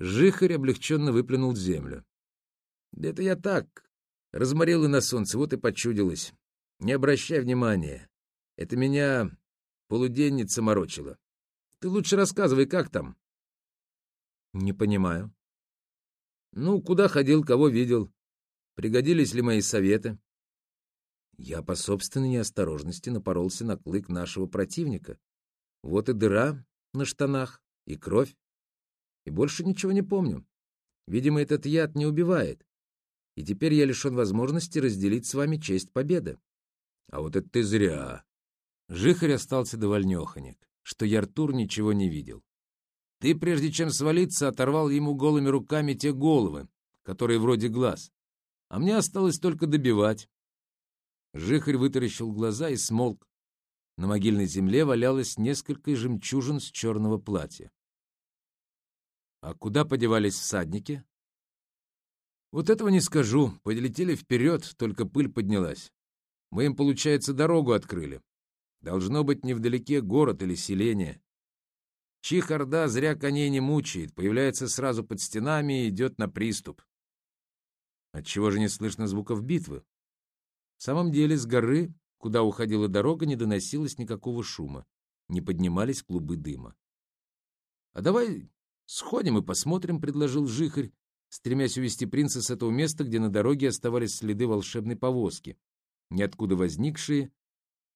Жихарь облегченно выплюнул землю. — Это я так, разморил и на солнце, вот и почудилось. Не обращай внимания. Это меня полуденница морочила. Ты лучше рассказывай, как там? — Не понимаю. — Ну, куда ходил, кого видел? Пригодились ли мои советы? Я по собственной неосторожности напоролся на клык нашего противника. Вот и дыра на штанах, и кровь. И больше ничего не помню. Видимо, этот яд не убивает. И теперь я лишен возможности разделить с вами честь победы. А вот это ты зря. Жихарь остался довольнеханик, что Яртур ничего не видел. Ты, прежде чем свалиться, оторвал ему голыми руками те головы, которые вроде глаз. А мне осталось только добивать. Жихарь вытаращил глаза и смолк. На могильной земле валялось несколько жемчужин с черного платья. А куда подевались всадники? Вот этого не скажу. Полетели вперед, только пыль поднялась. Мы им, получается, дорогу открыли. Должно быть невдалеке город или селение. Чих Орда зря коней не мучает, появляется сразу под стенами и идет на приступ. Отчего же не слышно звуков битвы? В самом деле с горы, куда уходила дорога, не доносилось никакого шума, не поднимались клубы дыма. — А давай «Сходим и посмотрим», — предложил Жихарь, стремясь увести принца с этого места, где на дороге оставались следы волшебной повозки, ниоткуда возникшие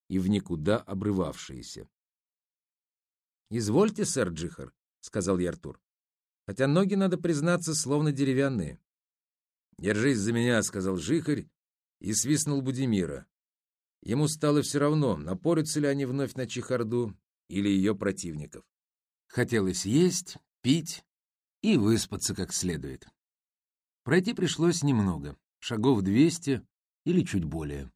и в никуда обрывавшиеся. «Извольте, сэр Джихар», — сказал Яртур, «хотя ноги, надо признаться, словно деревянные». «Держись за меня», — сказал Жихарь и свистнул Будимира. Ему стало все равно, напорятся ли они вновь на Чехарду или ее противников. Хотелось есть, пить и выспаться как следует. Пройти пришлось немного, шагов двести или чуть более.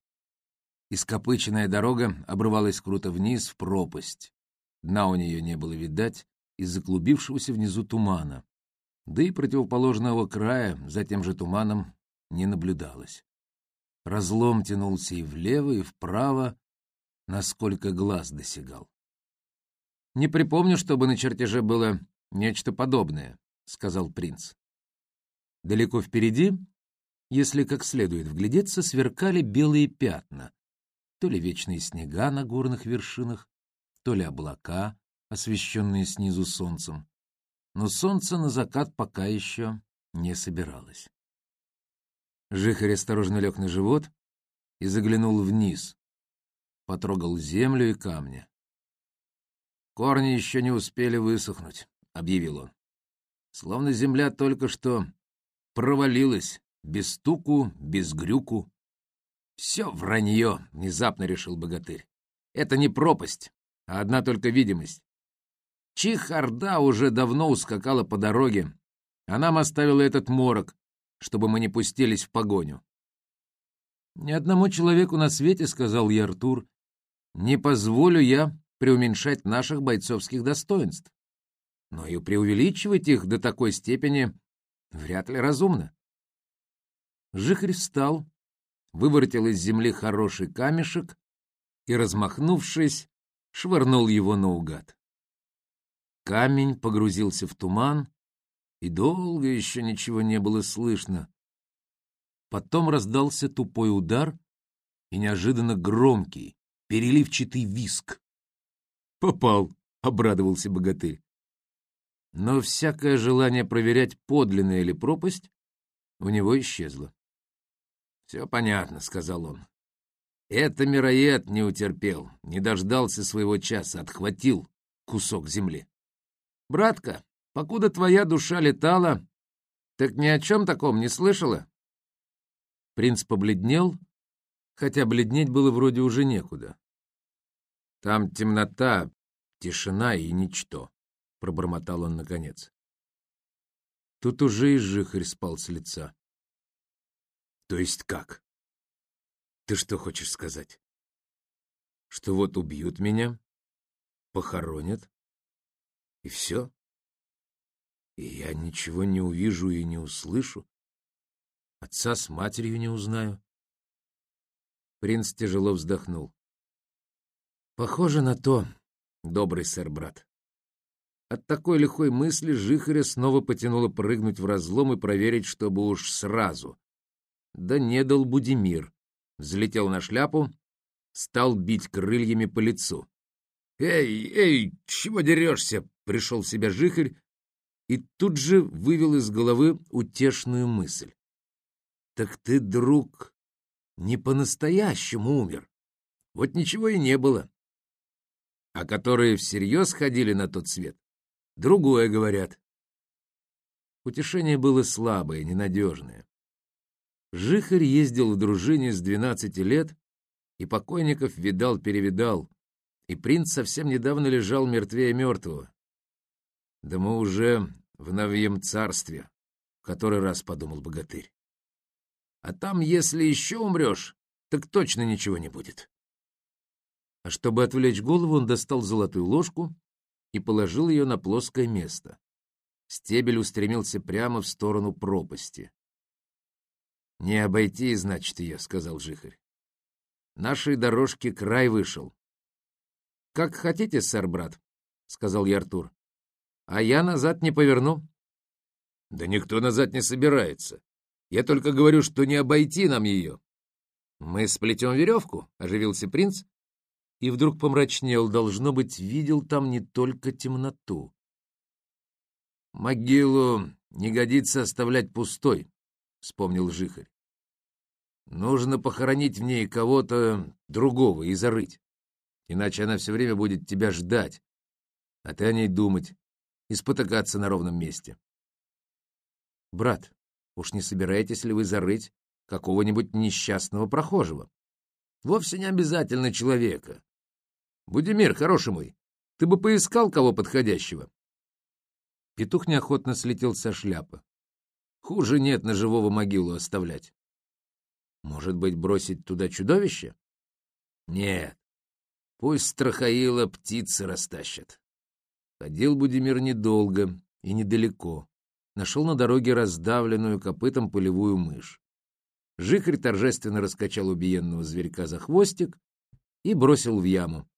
Ископыченная дорога обрывалась круто вниз в пропасть. Дна у нее не было видать из-за клубившегося внизу тумана. Да и противоположного края за тем же туманом не наблюдалось. Разлом тянулся и влево, и вправо, насколько глаз досягал. Не припомню, чтобы на чертеже было «Нечто подобное», — сказал принц. Далеко впереди, если как следует вглядеться, сверкали белые пятна, то ли вечные снега на горных вершинах, то ли облака, освещенные снизу солнцем. Но солнце на закат пока еще не собиралось. Жихарь осторожно лег на живот и заглянул вниз, потрогал землю и камни. Корни еще не успели высохнуть объявил он. Словно земля только что провалилась, без стуку, без грюку. Все вранье, внезапно решил богатырь. Это не пропасть, а одна только видимость. Чихарда уже давно ускакала по дороге, а нам оставила этот морок, чтобы мы не пустились в погоню. «Ни одному человеку на свете, — сказал я Артур, — не позволю я преуменьшать наших бойцовских достоинств но и преувеличивать их до такой степени вряд ли разумно. Жихарь встал, выворотил из земли хороший камешек и, размахнувшись, швырнул его наугад. Камень погрузился в туман, и долго еще ничего не было слышно. Потом раздался тупой удар и неожиданно громкий, переливчатый виск. «Попал!» — обрадовался богатырь но всякое желание проверять, подлинная ли пропасть, у него исчезло. «Все понятно», — сказал он. «Это мироед не утерпел, не дождался своего часа, отхватил кусок земли. Братка, покуда твоя душа летала, так ни о чем таком не слышала?» Принц побледнел, хотя бледнеть было вроде уже некуда. Там темнота, тишина и ничто. — пробормотал он наконец. Тут уже и жихарь спал с лица. — То есть как? Ты что хочешь сказать? Что вот убьют меня, похоронят, и все? И я ничего не увижу и не услышу? Отца с матерью не узнаю? Принц тяжело вздохнул. — Похоже на то, добрый сэр-брат. От такой лихой мысли Жихаря снова потянуло прыгнуть в разлом и проверить, чтобы уж сразу. Да не дал Будимир. Взлетел на шляпу, стал бить крыльями по лицу. «Эй, эй, чего дерешься?» — пришел в себя Жихарь и тут же вывел из головы утешную мысль. «Так ты, друг, не по-настоящему умер. Вот ничего и не было. А которые всерьез ходили на тот свет, другое говорят». Утешение было слабое, ненадежное. Жихарь ездил в дружине с двенадцати лет и покойников видал-перевидал, и принц совсем недавно лежал мертвее мертвого. Да мы уже в новьем царстве, в который раз подумал богатырь. А там, если еще умрешь, так точно ничего не будет. А чтобы отвлечь голову, он достал золотую ложку и положил ее на плоское место. Стебель устремился прямо в сторону пропасти. «Не обойти, значит, ее», — сказал Жихарь. «Нашей дорожке край вышел. «Как хотите, сэр, брат», — сказал я Артур. «А я назад не поверну». «Да никто назад не собирается. Я только говорю, что не обойти нам ее». «Мы сплетем веревку», — оживился принц, и вдруг помрачнел, должно быть, видел там не только темноту. «Могилу не годится оставлять пустой», — вспомнил Жихарь. «Нужно похоронить в ней кого-то другого и зарыть. Иначе она все время будет тебя ждать, а ты о ней думать и спотыкаться на ровном месте. Брат, уж не собираетесь ли вы зарыть какого-нибудь несчастного прохожего? Вовсе не обязательно человека. Будимир, хороший мой, ты бы поискал кого подходящего. Петух неохотно слетел со шляпы. Хуже нет на живого могилу оставлять. Может быть, бросить туда чудовище? Нет, Пусть Страхаила птицы растащат. Ходил Будимир недолго и недалеко. Нашел на дороге раздавленную копытом полевую мышь. Жихарь торжественно раскачал убиенного зверька за хвостик и бросил в яму.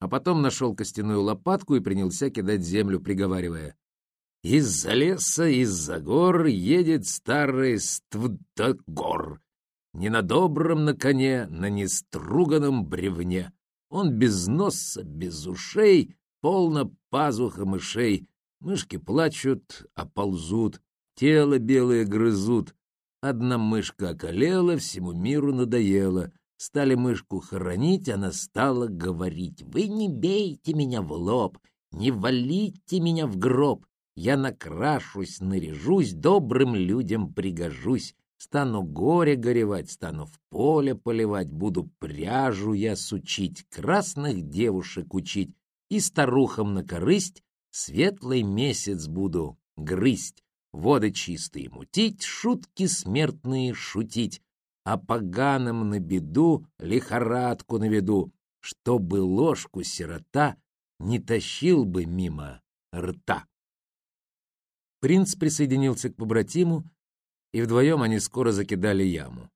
А потом нашел костяную лопатку и принялся кидать землю, приговаривая. «Из-за леса, из-за гор едет старый ствдогор, не на добром на коне, на неструганном бревне. Он без носа, без ушей, полно пазуха мышей. Мышки плачут, а ползут, тело белое грызут. Одна мышка околела, всему миру надоела. Стали мышку хоронить, она стала говорить. «Вы не бейте меня в лоб, не валите меня в гроб. Я накрашусь, наряжусь, добрым людям пригожусь. Стану горе горевать, стану в поле поливать, буду пряжу я сучить, красных девушек учить и старухам на корысть светлый месяц буду грызть, воды чистые мутить, шутки смертные шутить, а поганым на беду лихорадку наведу, чтобы ложку сирота не тащил бы мимо рта. Принц присоединился к побратиму, и вдвоем они скоро закидали яму.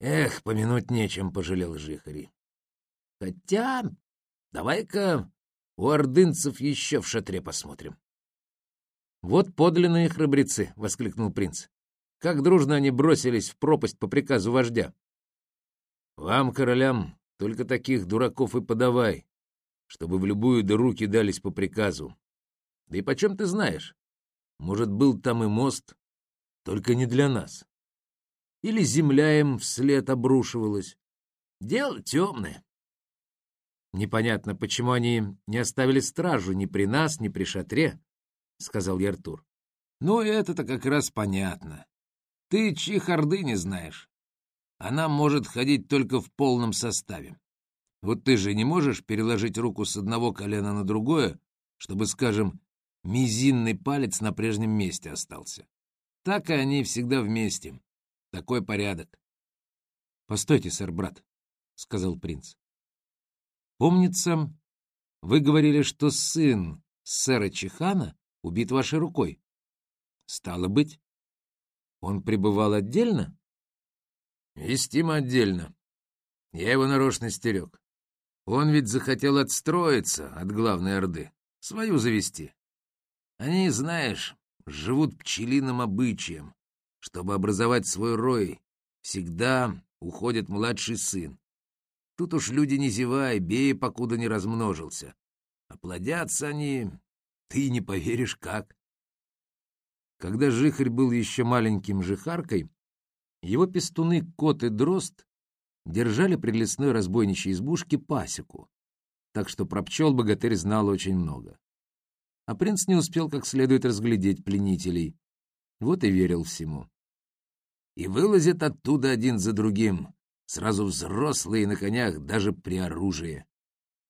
Эх, помянуть нечем, пожалел Жихари. Хотя, давай-ка у ордынцев еще в шатре посмотрим. Вот подлинные храбрецы, — воскликнул принц. Как дружно они бросились в пропасть по приказу вождя. Вам, королям, только таких дураков и подавай, чтобы в любую дыру кидались по приказу. Да и почем ты знаешь? Может, был там и мост, только не для нас. Или земля им вслед обрушивалась. Дело темное. Непонятно, почему они не оставили стражу ни при нас, ни при шатре, — сказал Яртур. Ну, это-то как раз понятно. Ты чьих орды не знаешь. Она может ходить только в полном составе. Вот ты же не можешь переложить руку с одного колена на другое, чтобы, скажем, мизинный палец на прежнем месте остался. Так и они всегда вместе. Такой порядок. — Постойте, сэр, брат, — сказал принц. — Помнится, вы говорили, что сын сэра Чихана убит вашей рукой. Стало быть, он пребывал отдельно? — Вестимо отдельно. Я его нарочно стерег. Он ведь захотел отстроиться от главной Орды. Свою завести. Они, знаешь, живут пчелиным обычаем. Чтобы образовать свой рой, всегда уходит младший сын. Тут уж люди не зевай, бей, покуда не размножился. А плодятся они, ты не поверишь, как. Когда Жихарь был еще маленьким жихаркой, его пестуны Кот и Дрозд держали при лесной разбойничьей избушке пасеку, так что про пчел богатырь знал очень много. А принц не успел как следует разглядеть пленителей, вот и верил всему. И вылазят оттуда один за другим, сразу взрослые на конях, даже при оружии.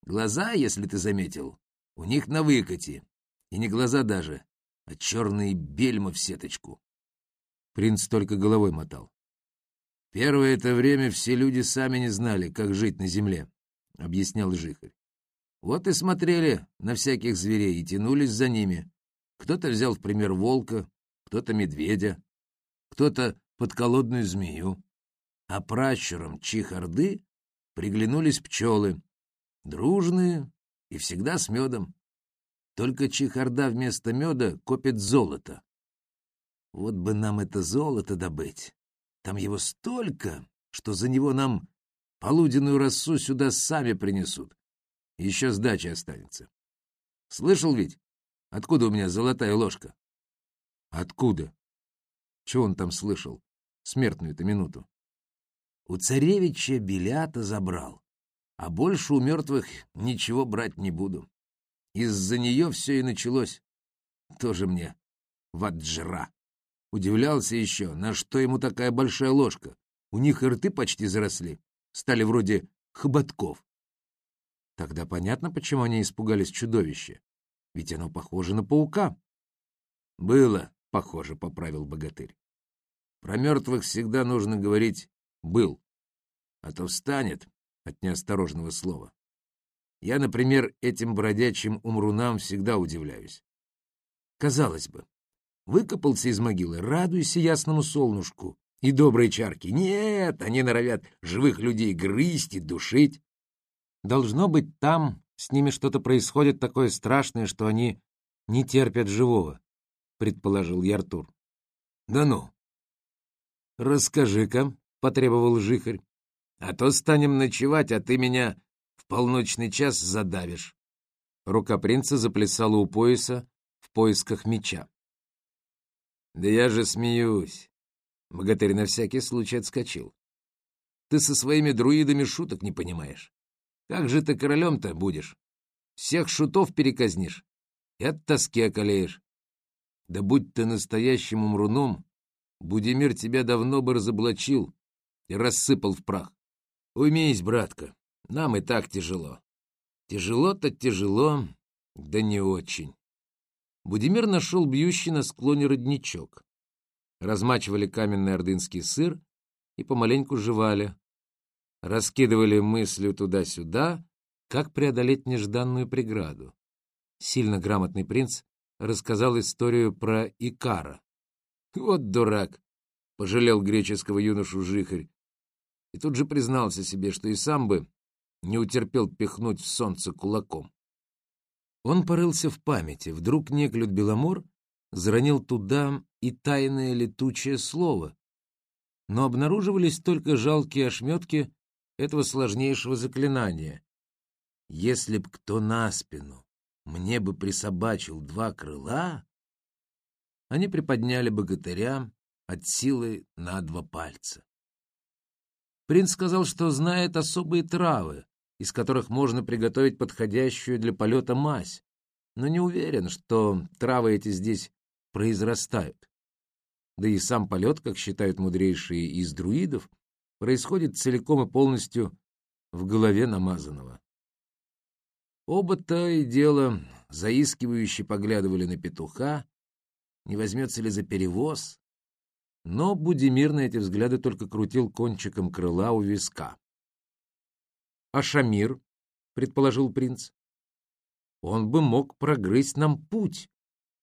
Глаза, если ты заметил, у них на выкате, и не глаза даже, а черные бельма в сеточку. Принц только головой мотал. Первое это время все люди сами не знали, как жить на земле, — объяснял Жихарь. Вот и смотрели на всяких зверей и тянулись за ними. Кто-то взял в пример волка, кто-то медведя, кто-то подколодную змею. А пращурам чехарды приглянулись пчелы, дружные и всегда с медом. Только чехарда вместо меда копит золото. Вот бы нам это золото добыть. Там его столько, что за него нам полуденную росу сюда сами принесут. Еще сдача останется. Слышал ведь, откуда у меня золотая ложка? Откуда? Чего он там слышал? Смертную-то минуту. У царевича Белята забрал, а больше у мертвых ничего брать не буду. Из-за нее все и началось. Тоже мне ваджра. Удивлялся еще, на что ему такая большая ложка. У них и рты почти заросли, стали вроде хоботков. Тогда понятно, почему они испугались чудовища. Ведь оно похоже на паука. Было похоже, — поправил богатырь. Про мертвых всегда нужно говорить «был», а то встанет от неосторожного слова. Я, например, этим бродячим умрунам всегда удивляюсь. Казалось бы, выкопался из могилы, радуйся ясному солнышку и доброй чарке. Нет, они норовят живых людей грызть и душить. Должно быть, там с ними что-то происходит такое страшное, что они не терпят живого, — предположил я Артур. — Да ну! — Расскажи-ка, — потребовал Жихарь, — а то станем ночевать, а ты меня в полночный час задавишь. Рука принца заплясала у пояса в поисках меча. Да я же смеюсь. Богатырь на всякий случай отскочил. Ты со своими друидами шуток не понимаешь. Как же ты королем-то будешь? Всех шутов переказнишь и от тоски околеешь. Да будь ты настоящим умруном, Будимир тебя давно бы разоблачил и рассыпал в прах. Уймись, братка, нам и так тяжело. Тяжело-то тяжело, да не очень. Будимир нашел бьющий на склоне родничок. Размачивали каменный ордынский сыр и помаленьку жевали. Раскидывали мыслью туда-сюда, как преодолеть нежданную преграду. Сильно грамотный принц рассказал историю про Икара. Вот дурак! — пожалел греческого юношу Жихарь. И тут же признался себе, что и сам бы не утерпел пихнуть в солнце кулаком. Он порылся в памяти. Вдруг неклюд Беломор заронил туда и тайное летучее слово. Но обнаруживались только жалкие ошметки этого сложнейшего заклинания. Если б кто на спину мне бы присобачил два крыла, они приподняли богатыря от силы на два пальца. Принц сказал, что знает особые травы, из которых можно приготовить подходящую для полета мазь, но не уверен, что травы эти здесь произрастают. Да и сам полет, как считают мудрейшие из друидов, происходит целиком и полностью в голове намазанного. Оба то и дело заискивающе поглядывали на петуха, не возьмется ли за перевоз, но Будимир на эти взгляды только крутил кончиком крыла у виска. А Шамир, предположил принц, он бы мог прогрызть нам путь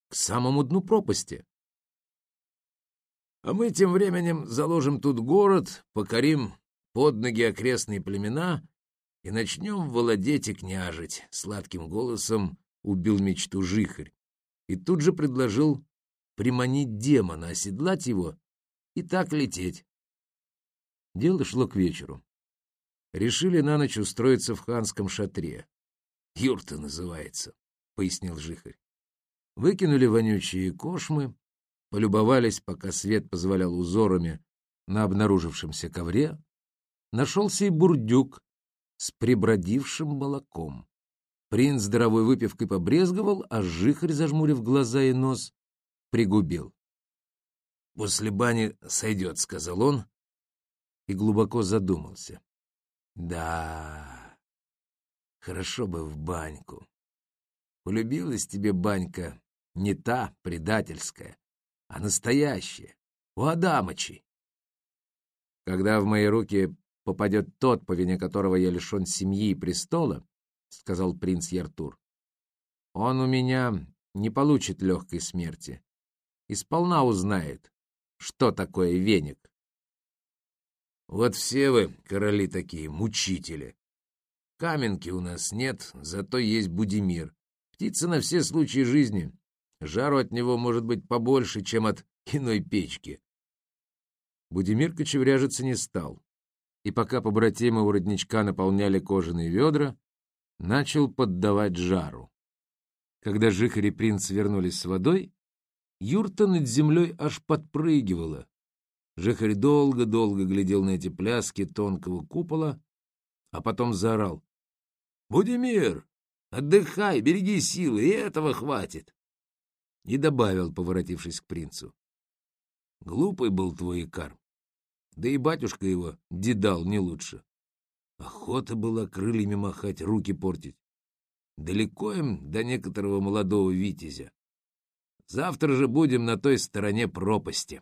к самому дну пропасти. А мы тем временем заложим тут город, покорим под ноги окрестные племена и начнем владеть и княжить, — сладким голосом убил мечту жихарь, и тут же предложил приманить демона, оседлать его и так лететь. Дело шло к вечеру. Решили на ночь устроиться в ханском шатре. «Юрта называется», — пояснил жихарь. Выкинули вонючие кошмы, полюбовались, пока свет позволял узорами на обнаружившемся ковре, нашелся и бурдюк с прибродившим молоком. Принц здоровой выпивкой побрезговал, а жихарь, зажмурив глаза и нос, пригубил. «После бани сойдет», — сказал он, и глубоко задумался. «Да, хорошо бы в баньку. Полюбилась тебе банька не та предательская, а настоящая, у Адамычей. Когда в мои руки попадет тот, по вине которого я лишен семьи и престола, — сказал принц Яртур, — он у меня не получит легкой смерти и сполна узнает, что такое веник. Вот все вы, короли такие, мучители. Каменки у нас нет, зато есть Будимир. Птица на все случаи жизни. Жару от него может быть побольше, чем от иной печки. Будимир кочевряжиться не стал, и пока побратимы у родничка наполняли кожаные ведра, начал поддавать жару. Когда Жихарь и принц вернулись с водой, юрта над землей аж подпрыгивала. Жихарь долго-долго глядел на эти пляски тонкого купола, а потом заорал. — Будимир, отдыхай, береги силы, и этого хватит. И добавил, поворотившись к принцу. — Глупый был твой Икар. Да и батюшка его дедал не лучше. Охота была крыльями махать, руки портить. Далеко им до некоторого молодого витязя. Завтра же будем на той стороне пропасти.